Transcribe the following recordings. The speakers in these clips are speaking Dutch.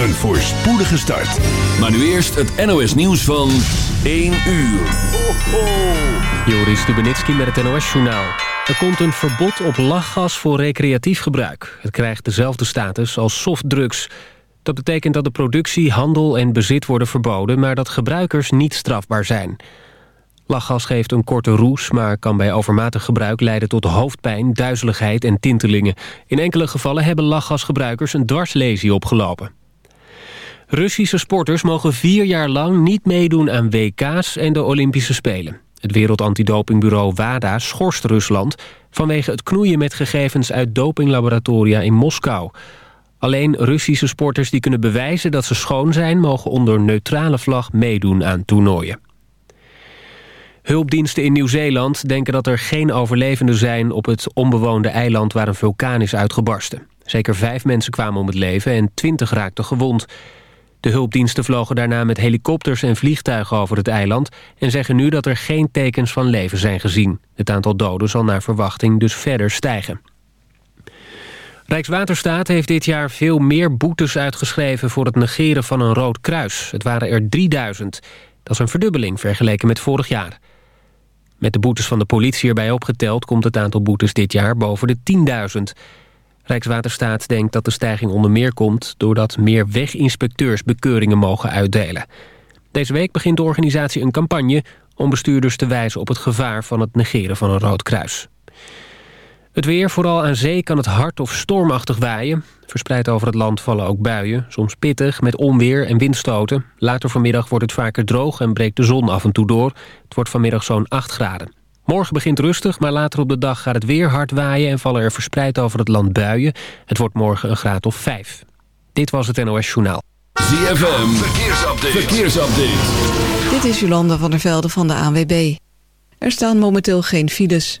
Een voorspoedige start. Maar nu eerst het NOS nieuws van 1 uur. Ho, ho. Joris Stubenitski met het NOS-journaal. Er komt een verbod op lachgas voor recreatief gebruik. Het krijgt dezelfde status als softdrugs. Dat betekent dat de productie, handel en bezit worden verboden... maar dat gebruikers niet strafbaar zijn. Lachgas geeft een korte roes, maar kan bij overmatig gebruik leiden tot hoofdpijn, duizeligheid en tintelingen. In enkele gevallen hebben lachgasgebruikers een dwarslesie opgelopen. Russische sporters mogen vier jaar lang niet meedoen aan WK's en de Olympische Spelen. Het wereldantidopingbureau WADA schorst Rusland... vanwege het knoeien met gegevens uit dopinglaboratoria in Moskou. Alleen Russische sporters die kunnen bewijzen dat ze schoon zijn... mogen onder neutrale vlag meedoen aan toernooien. Hulpdiensten in Nieuw-Zeeland denken dat er geen overlevenden zijn... op het onbewoonde eiland waar een vulkaan is uitgebarsten. Zeker vijf mensen kwamen om het leven en twintig raakten gewond... De hulpdiensten vlogen daarna met helikopters en vliegtuigen over het eiland... en zeggen nu dat er geen tekens van leven zijn gezien. Het aantal doden zal naar verwachting dus verder stijgen. Rijkswaterstaat heeft dit jaar veel meer boetes uitgeschreven... voor het negeren van een rood kruis. Het waren er 3000. Dat is een verdubbeling vergeleken met vorig jaar. Met de boetes van de politie erbij opgeteld... komt het aantal boetes dit jaar boven de 10.000... Rijkswaterstaat denkt dat de stijging onder meer komt... doordat meer weginspecteurs bekeuringen mogen uitdelen. Deze week begint de organisatie een campagne... om bestuurders te wijzen op het gevaar van het negeren van een rood kruis. Het weer, vooral aan zee, kan het hard of stormachtig waaien. Verspreid over het land vallen ook buien, soms pittig, met onweer en windstoten. Later vanmiddag wordt het vaker droog en breekt de zon af en toe door. Het wordt vanmiddag zo'n 8 graden. Morgen begint rustig, maar later op de dag gaat het weer hard waaien... en vallen er verspreid over het land buien. Het wordt morgen een graad of 5. Dit was het NOS Journaal. ZFM, verkeersupdate. verkeersupdate. Dit is Jolanda van der Velde van de ANWB. Er staan momenteel geen files.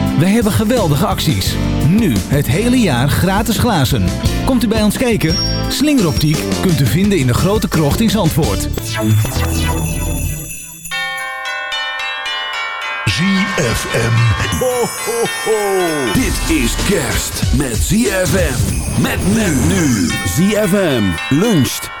Wij hebben geweldige acties. Nu het hele jaar gratis glazen. Komt u bij ons kijken? Slingeroptiek kunt u vinden in de grote krocht in Zandvoort. ZFM. Ho, ho, ho. Dit is kerst met ZFM. Met men nu. ZFM luncht.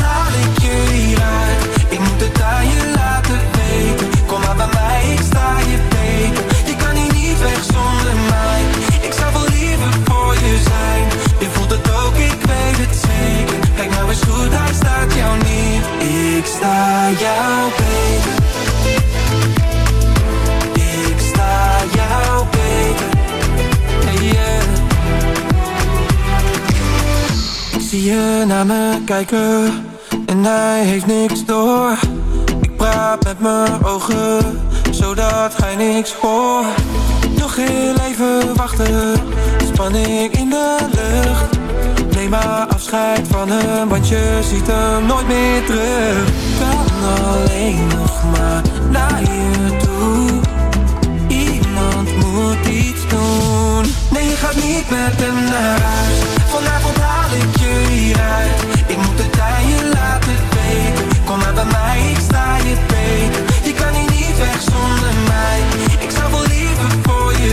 weg zonder mij. Ik zou wel liever voor je zijn. Je voelt het ook, ik weet het zeker. Kijk nou eens goed, hij staat jou niet. Ik sta jou beter. Ik sta jou beter. Hey, yeah. Ik zie je naar me kijken en hij heeft niks door. Ik praat met mijn ogen, zodat hij niks hoort. Nog heel even wachten, spanning in de lucht. Neem maar afscheid van hem, want je ziet hem nooit meer terug. Kan alleen nog maar naar je toe. Iemand moet iets doen. Nee, je gaat niet met hem naar huis. Vanavond ik je hieruit. Ik moet het aan laten weten. Kom maar bij mij, ik sta je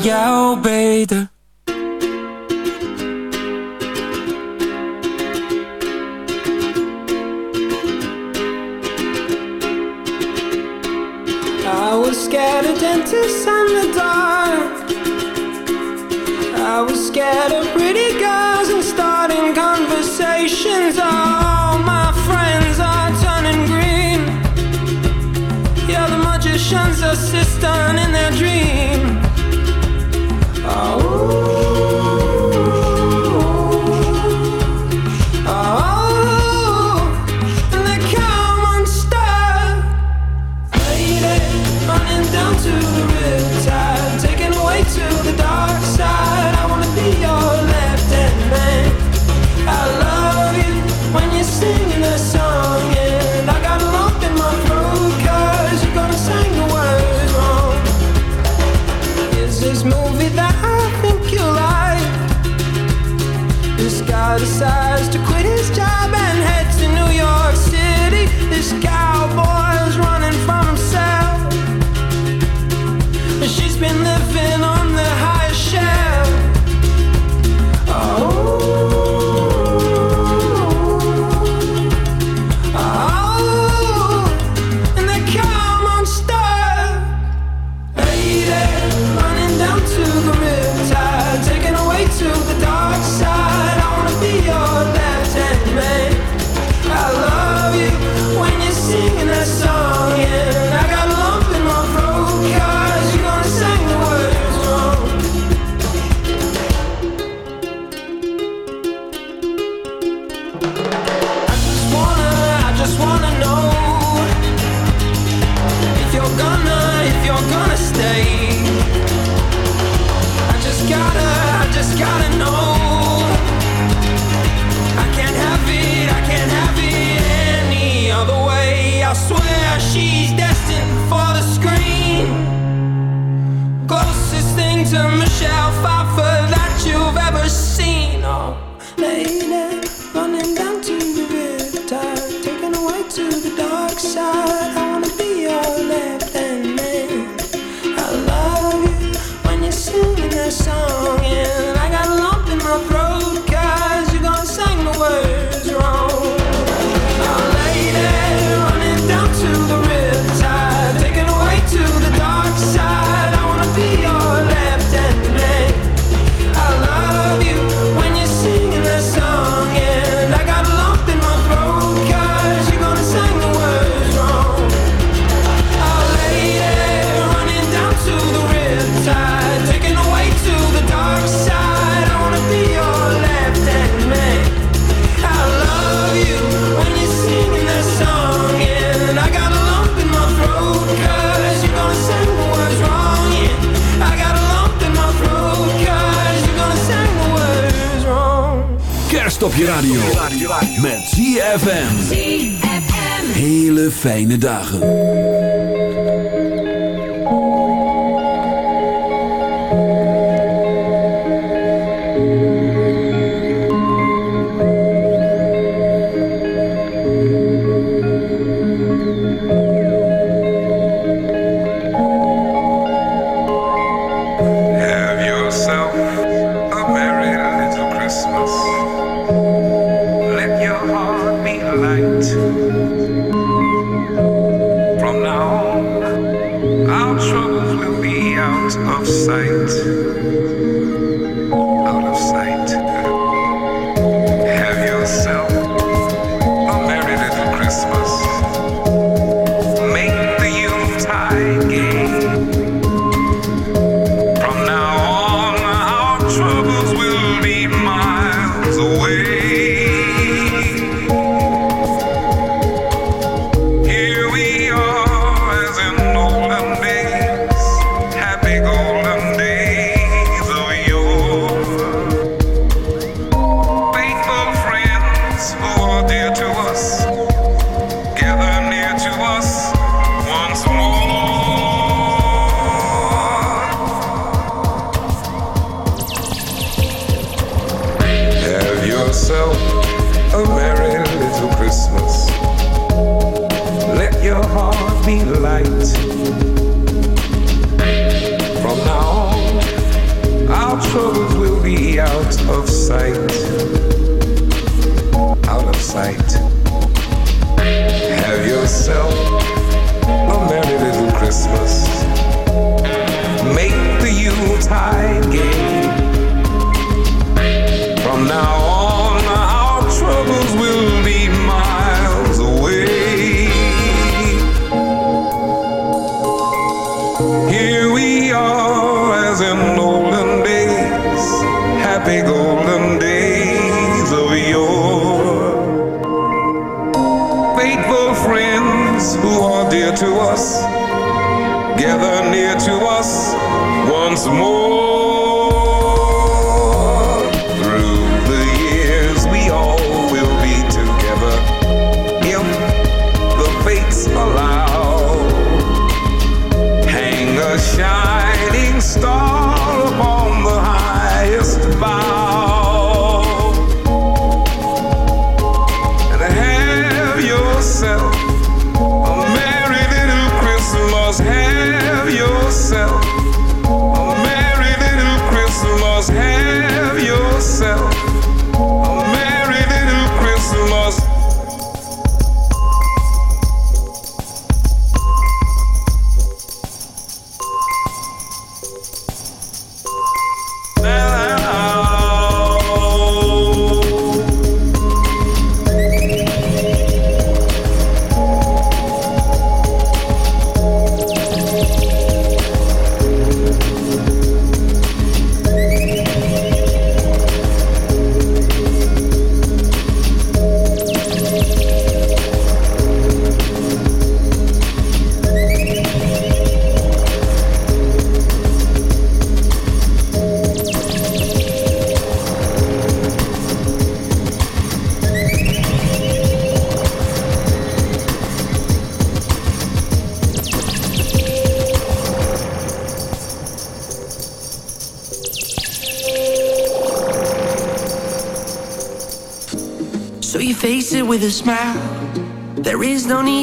Jou beter. Dagen.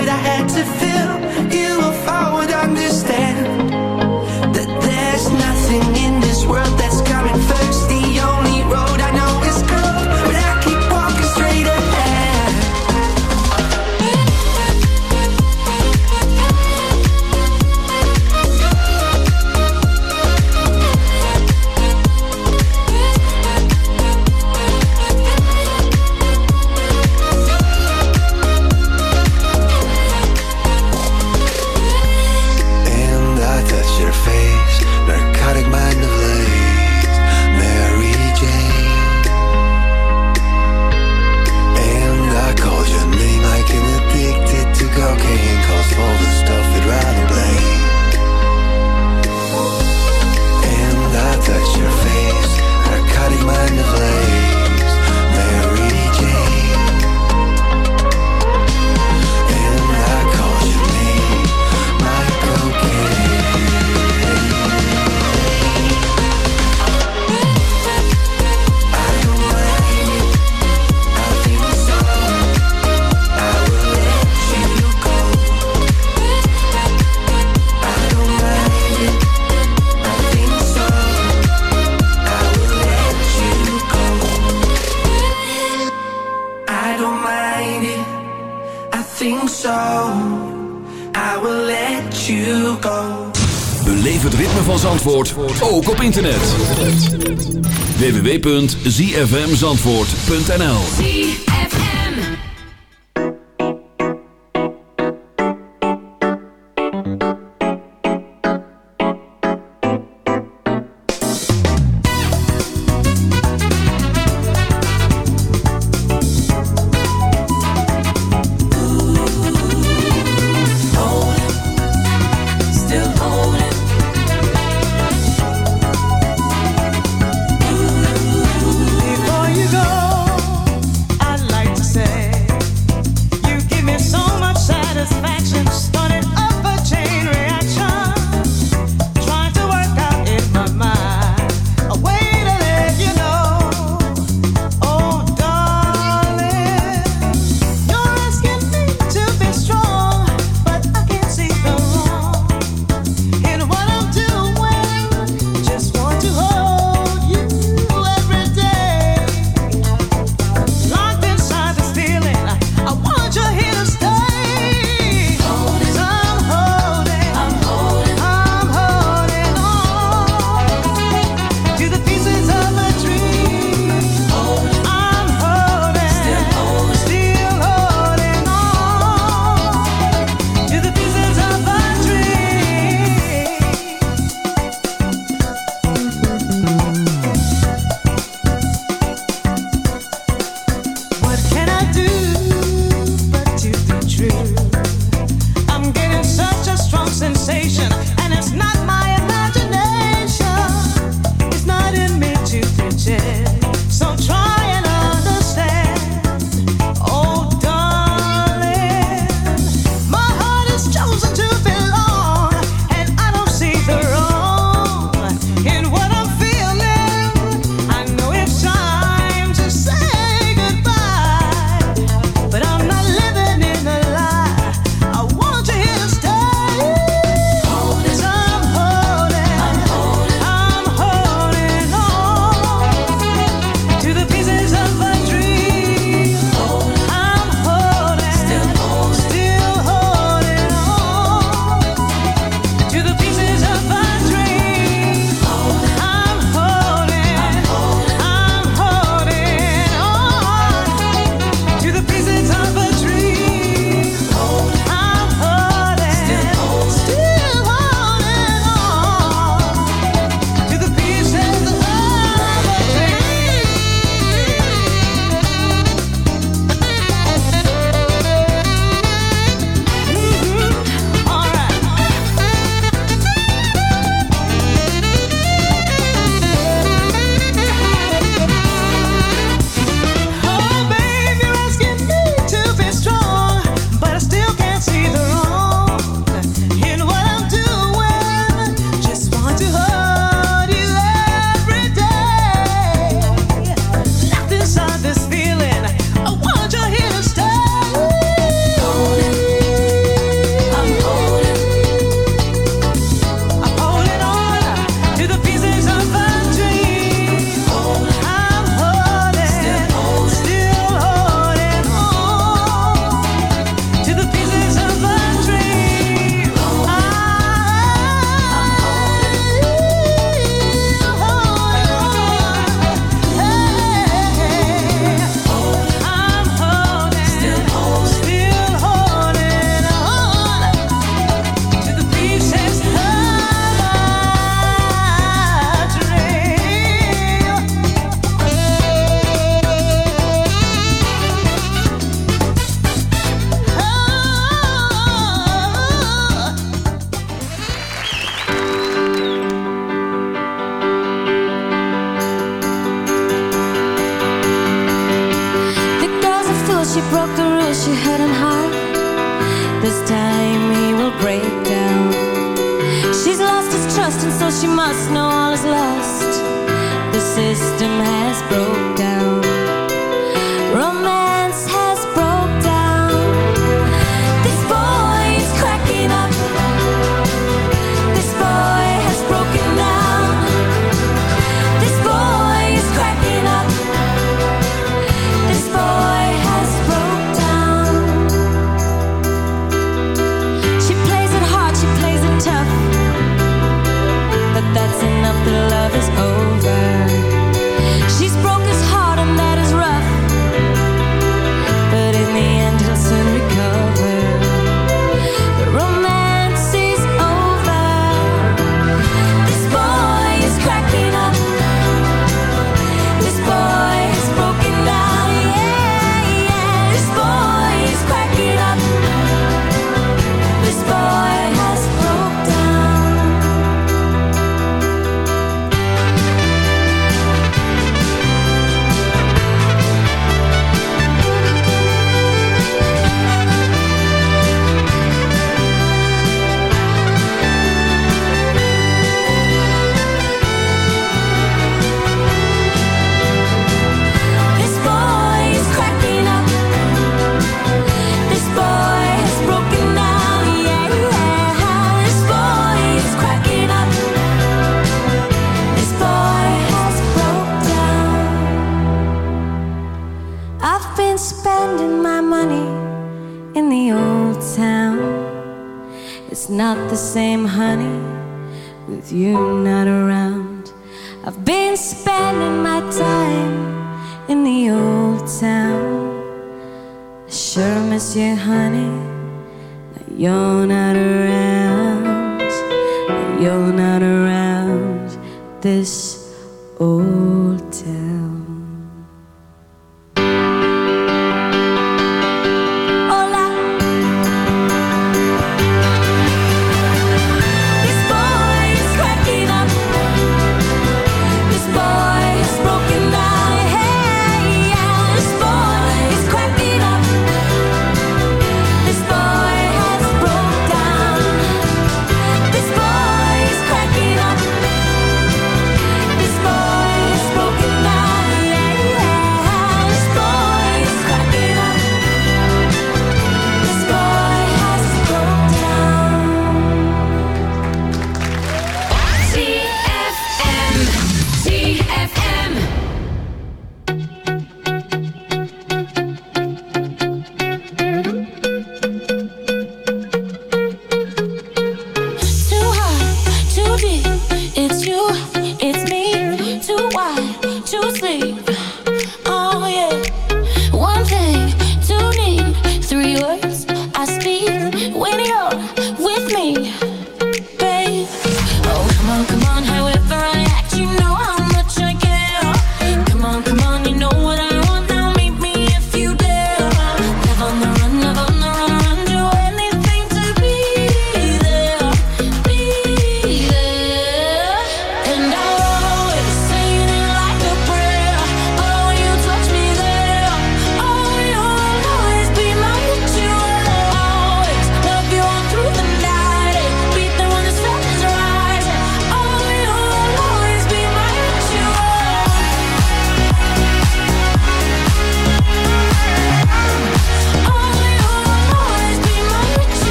Void I had to fill. Mind. I think so. I will let you go. Beleef het ritme van Zandvoort, ook op internet. www.zfmzandvoort.nl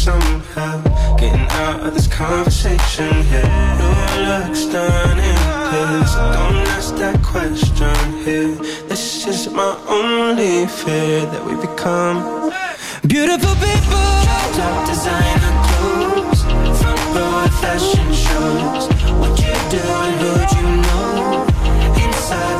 Use some help getting out of this conversation here. Your looks done in. Don't ask that question here. This is my only fear that we become beautiful people. Top designer clothes, front row fashion shows. What you do and who'd you know? Inside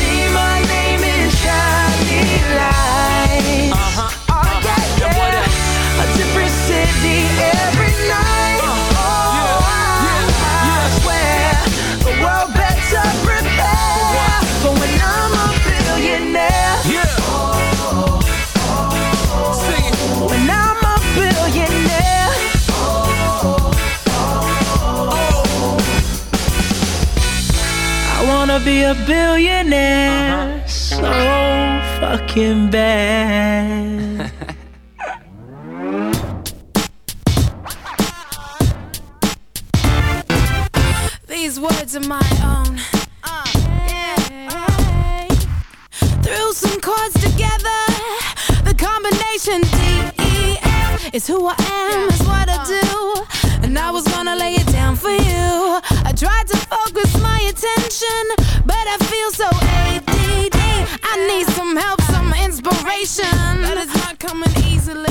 be a billionaire uh-huh. so fucking bad. These words are my own. Uh, yeah, uh. Threw some chords together. The combination D E F is who I am, is what I uh. do. And I was gonna lay it down for you. I tried to focus my attention That is not coming easily.